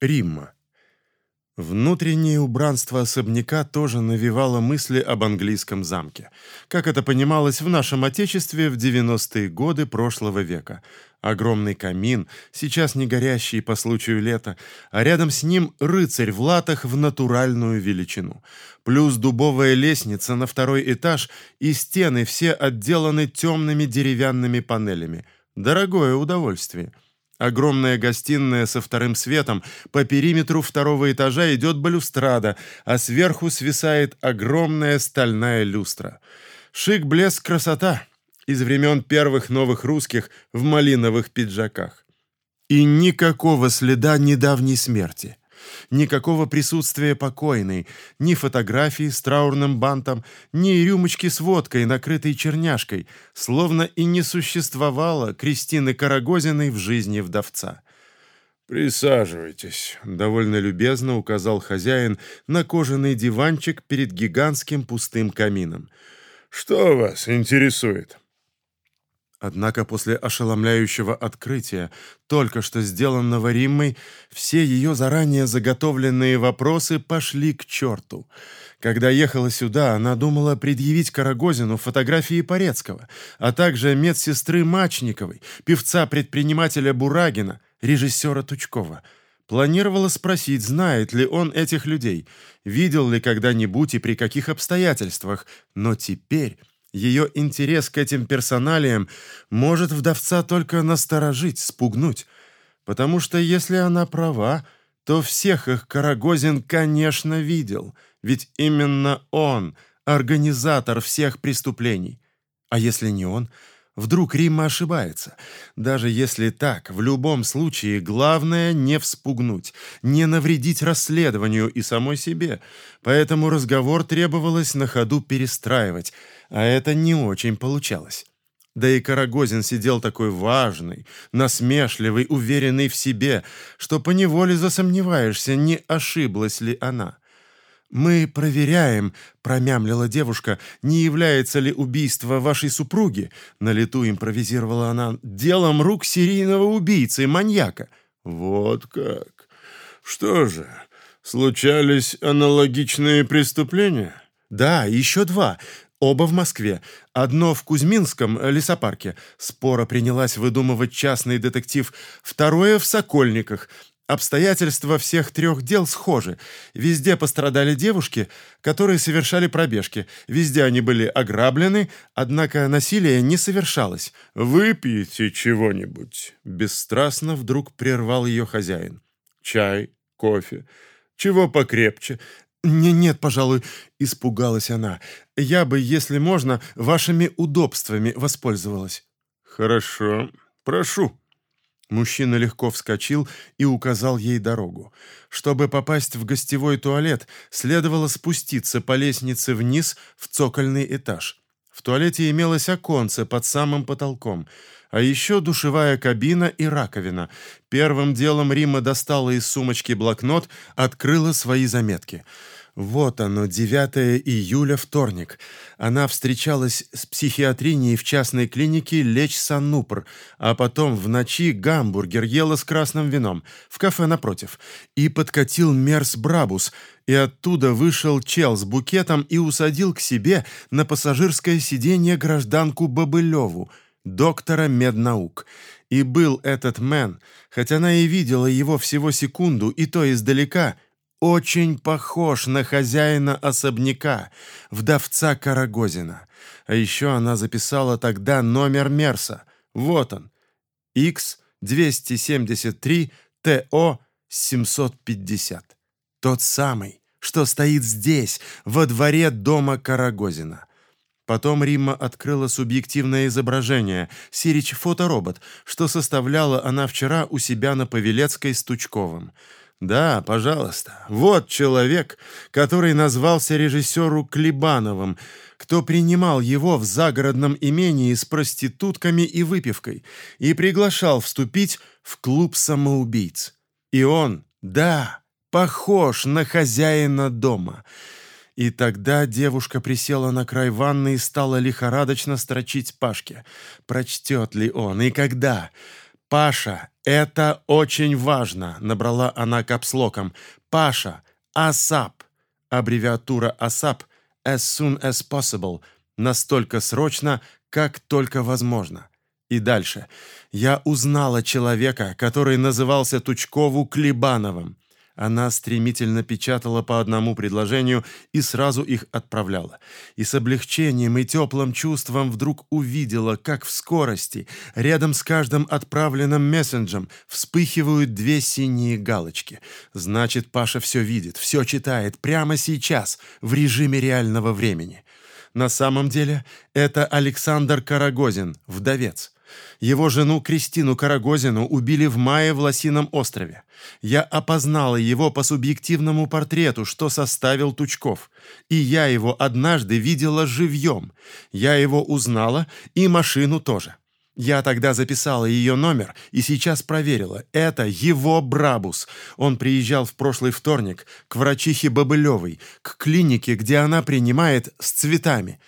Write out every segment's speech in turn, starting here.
Римма. Внутреннее убранство особняка тоже навевало мысли об английском замке, как это понималось в нашем Отечестве в 90-е годы прошлого века. Огромный камин, сейчас не горящий по случаю лета, а рядом с ним рыцарь в латах в натуральную величину. Плюс дубовая лестница на второй этаж и стены все отделаны темными деревянными панелями. Дорогое удовольствие. Огромная гостиная со вторым светом, по периметру второго этажа идет балюстрада, а сверху свисает огромная стальная люстра. Шик, блеск, красота из времен первых новых русских в малиновых пиджаках. И никакого следа недавней смерти. Никакого присутствия покойной, ни фотографии с траурным бантом, ни рюмочки с водкой, накрытой черняшкой, словно и не существовало Кристины Карагозиной в жизни вдовца. «Присаживайтесь», — довольно любезно указал хозяин на кожаный диванчик перед гигантским пустым камином. «Что вас интересует?» Однако после ошеломляющего открытия, только что сделанного Риммой, все ее заранее заготовленные вопросы пошли к черту. Когда ехала сюда, она думала предъявить Карагозину фотографии Порецкого, а также медсестры Мачниковой, певца-предпринимателя Бурагина, режиссера Тучкова. Планировала спросить, знает ли он этих людей, видел ли когда-нибудь и при каких обстоятельствах, но теперь ее интерес к этим персоналиям может вдовца только насторожить, спугнуть. Потому что если она права, то всех их Карагозин, конечно, видел. Ведь именно он — организатор всех преступлений. А если не он — Вдруг Римма ошибается. Даже если так, в любом случае главное не вспугнуть, не навредить расследованию и самой себе. Поэтому разговор требовалось на ходу перестраивать, а это не очень получалось. Да и Карагозин сидел такой важный, насмешливый, уверенный в себе, что поневоле засомневаешься, не ошиблась ли она. «Мы проверяем», — промямлила девушка, «не является ли убийство вашей супруги?» На лету импровизировала она. «Делом рук серийного убийцы, маньяка». «Вот как? Что же, случались аналогичные преступления?» «Да, еще два. Оба в Москве. Одно в Кузьминском лесопарке. Спора принялась выдумывать частный детектив. Второе в Сокольниках. Обстоятельства всех трех дел схожи. Везде пострадали девушки, которые совершали пробежки. Везде они были ограблены, однако насилие не совершалось. «Выпейте чего-нибудь», — бесстрастно вдруг прервал ее хозяин. «Чай, кофе, чего покрепче». «Не, «Нет, пожалуй», — испугалась она. «Я бы, если можно, вашими удобствами воспользовалась». «Хорошо, прошу». Мужчина легко вскочил и указал ей дорогу. Чтобы попасть в гостевой туалет, следовало спуститься по лестнице вниз в цокольный этаж. В туалете имелось оконце под самым потолком, а еще душевая кабина и раковина. Первым делом Рима достала из сумочки блокнот, открыла свои заметки — вот оно, 9 июля, вторник. Она встречалась с психиатрией в частной клинике Лечь Саннупр, а потом в ночи гамбургер ела с красным вином в кафе напротив. И подкатил Мерс Брабус, и оттуда вышел чел с букетом и усадил к себе на пассажирское сиденье гражданку Бобылеву, доктора меднаук. И был этот мэн, хотя она и видела его всего секунду, и то издалека — очень похож на хозяина особняка, вдовца Карагозина. А еще она записала тогда номер Мерса. Вот он. X-273-TO-750. Тот самый, что стоит здесь, во дворе дома Карагозина. Потом Римма открыла субъективное изображение, Сирич фоторобот, что составляла она вчера у себя на Павелецкой с Тучковым. Да, пожалуйста. Вот человек, который назвался режиссеру Клебановым, кто принимал его в загородном имении с проститутками и выпивкой и приглашал вступить в клуб самоубийц. И он, да, похож на хозяина дома. И тогда девушка присела на край ванны и стала лихорадочно строчить Пашке. Прочтет ли он и когда? «Паша, это очень важно», — набрала она капслоком. «Паша, ASAP». Аббревиатура ASAP — «As soon as possible», настолько срочно, как только возможно. И дальше. Я узнала человека, который назывался Тучкову Клебановым. Она стремительно печатала по одному предложению и сразу их отправляла. И с облегчением и теплым чувством вдруг увидела, как в скорости, рядом с каждым отправленным мессенджем, вспыхивают две синие галочки. Значит, Паша все видит, все читает прямо сейчас, в режиме реального времени. На самом деле, это Александр Карагозин, вдовец. Его жену Кристину Карагозину убили в мае в Лосином острове. Я опознала его по субъективному портрету, что составил Тучков. И я его однажды видела живьем. Я его узнала, и машину тоже. Я тогда записала ее номер и сейчас проверила. Это его Брабус. Он приезжал в прошлый вторник к врачихе Бобылевой, к клинике, где она принимает с цветами.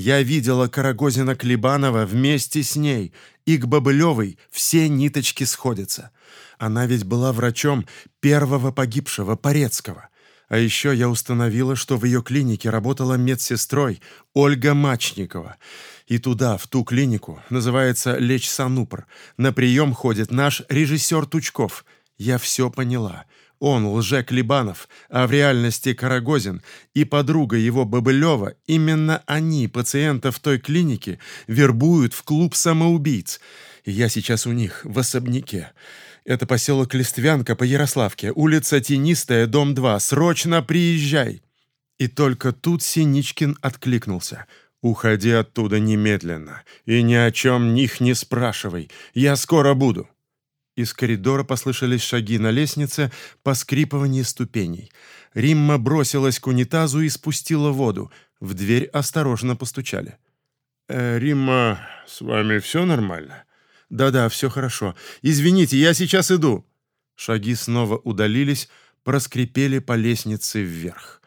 Я видела Карагозина Клебанова вместе с ней, и к Бобылевой все ниточки сходятся. Она ведь была врачом первого погибшего Порецкого. А еще я установила, что в ее клинике работала медсестрой Ольга Мачникова. И туда, в ту клинику, называется Лечь Санупр, на прием ходит наш режиссер Тучков. Я все поняла. Он лже-Клебанов, а в реальности Карагозин и подруга его Бобылева, именно они, пациентов той клиники, вербуют в клуб самоубийц. Я сейчас у них, в особняке. Это поселок Листвянка по Ярославке, улица Тенистая, дом 2. Срочно приезжай!» И только тут Синичкин откликнулся. «Уходи оттуда немедленно и ни о чем них не спрашивай. Я скоро буду». Из коридора послышались шаги на лестнице, поскрипывание ступеней. Римма бросилась к унитазу и спустила воду. В дверь осторожно постучали. «Э, «Римма, с вами все нормально?» «Да-да, все хорошо. Извините, я сейчас иду». Шаги снова удалились, проскрипели по лестнице вверх.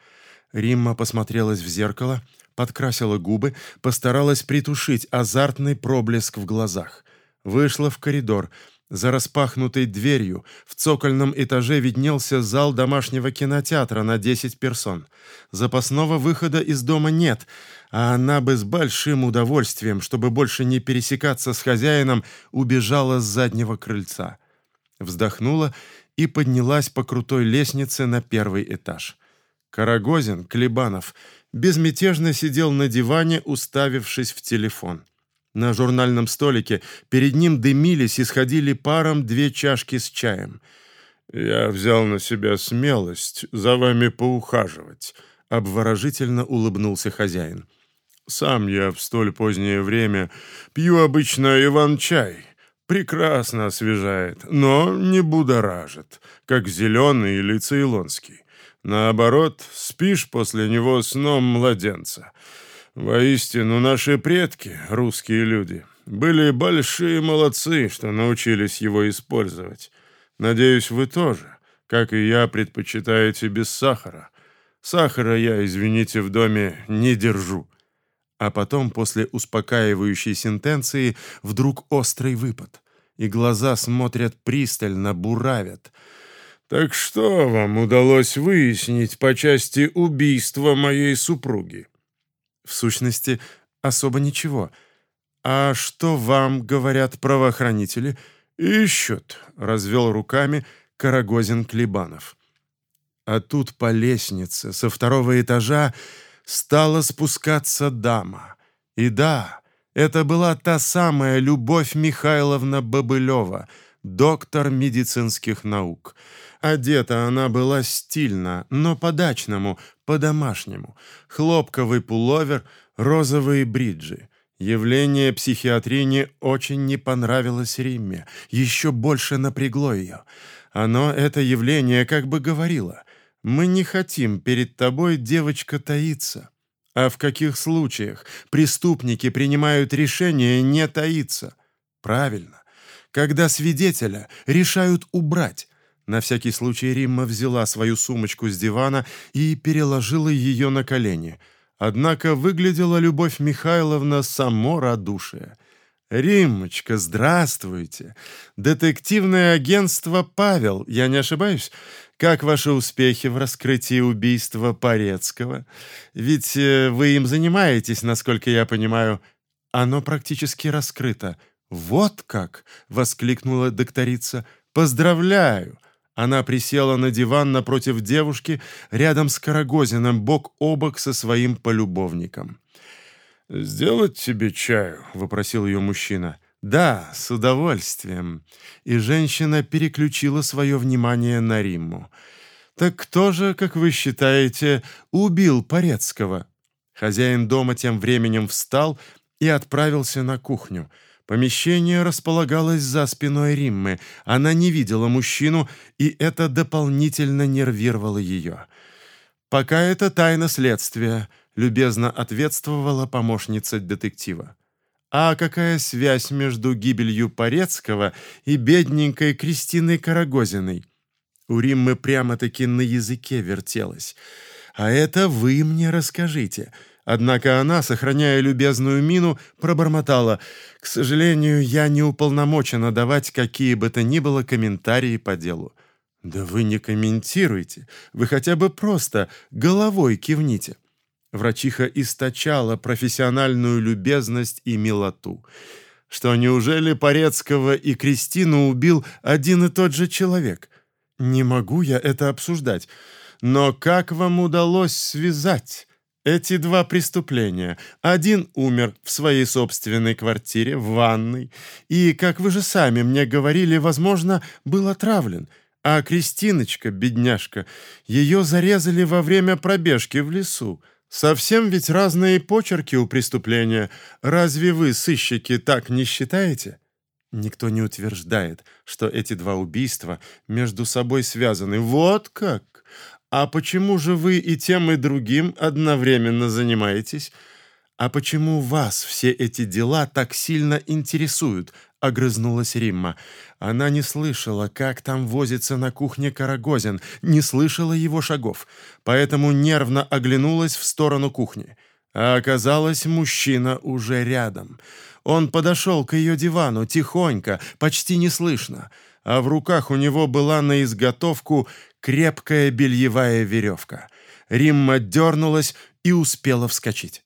Римма посмотрелась в зеркало, подкрасила губы, постаралась притушить азартный проблеск в глазах. Вышла в коридор, за распахнутой дверью в цокольном этаже виднелся зал домашнего кинотеатра на 10 персон. Запасного выхода из дома нет, а она бы с большим удовольствием, чтобы больше не пересекаться с хозяином, убежала с заднего крыльца. Вздохнула и поднялась по крутой лестнице на первый этаж. Карагозин, Клебанов, безмятежно сидел на диване, уставившись в телефон. На журнальном столике перед ним дымились и сходили паром две чашки с чаем. «Я взял на себя смелость за вами поухаживать», — обворожительно улыбнулся хозяин. «Сам я в столь позднее время пью обычно иван-чай. Прекрасно освежает, но не будоражит, как зеленый или цейлонский. Наоборот, спишь после него сном младенца». Воистину, наши предки, русские люди, были большие молодцы, что научились его использовать. Надеюсь, вы тоже, как и я, предпочитаете без сахара. Сахара я, извините, в доме не держу. А потом, после успокаивающей сентенции, вдруг острый выпад, и глаза смотрят пристально, буравят. «Так что вам удалось выяснить по части убийства моей супруги?» В сущности, особо ничего. А что вам говорят правоохранители? Ищут, развел руками Карагозин Клебанов. А тут по лестнице со второго этажа стала спускаться дама. И да, это была та самая Любовь Михайловна Бобылева, доктор медицинских наук. Одета она была стильно, но по-дачному, по-домашнему. Хлопковый пуловер, розовые бриджи. Явление психиатрии очень не понравилось Римме, еще больше напрягло ее. Оно, это явление, как бы говорило, «Мы не хотим перед тобой, девочка, таиться». А в каких случаях преступники принимают решение не таиться? Правильно. Когда свидетеля решают убрать, на всякий случай Римма взяла свою сумочку с дивана и переложила ее на колени. Однако выглядела Любовь Михайловна само радушие. «Риммочка, здравствуйте! Детективное агентство «Павел», я не ошибаюсь? Как ваши успехи в раскрытии убийства Порецкого? Ведь э, вы им занимаетесь, насколько я понимаю. Оно практически раскрыто. Вот как!» — воскликнула докторица. «Поздравляю!» Она присела на диван напротив девушки, рядом с Карагозиным, бок о бок со своим полюбовником. «Сделать тебе чаю?» — вопросил ее мужчина. «Да, с удовольствием». И женщина переключила свое внимание на Римму. «Так кто же, как вы считаете, убил Порецкого?» Хозяин дома тем временем встал и отправился на кухню. Помещение располагалось за спиной Риммы. Она не видела мужчину, и это дополнительно нервировало ее. «Пока это тайна следствия», любезно ответствовала помощница детектива. А какая связь между гибелью Порецкого и бедненькой Кристиной Карагозиной? У Риммы прямо-таки на языке вертелась. А это вы мне расскажите. Однако она, сохраняя любезную мину, пробормотала: "К сожалению, я не уполномочена давать какие бы то ни было комментарии по делу". Да вы не комментируйте, вы хотя бы просто головой кивните. Врачиха источала профессиональную любезность и милоту. Что неужели Порецкого и Кристину убил один и тот же человек? Не могу я это обсуждать. Но как вам удалось связать эти два преступления? Один умер в своей собственной квартире, в ванной, и, как вы же сами мне говорили, возможно, был отравлен. А Кристиночка, бедняжка, ее зарезали во время пробежки в лесу. Совсем ведь разные почерки у преступления. Разве вы, сыщики, так не считаете? Никто не утверждает, что эти два убийства между собой связаны. Вот как? А почему же вы и тем, и другим одновременно занимаетесь? А почему вас все эти дела так сильно интересуют? огрызнулась Римма. Она не слышала, как там возится на кухне Карагозин, не слышала его шагов, поэтому нервно оглянулась в сторону кухни. А оказалось, мужчина уже рядом. Он подошел к ее дивану тихонько, почти неслышно, а в руках у него была на изготовку крепкая бельевая веревка. Римма дернулась и успела вскочить.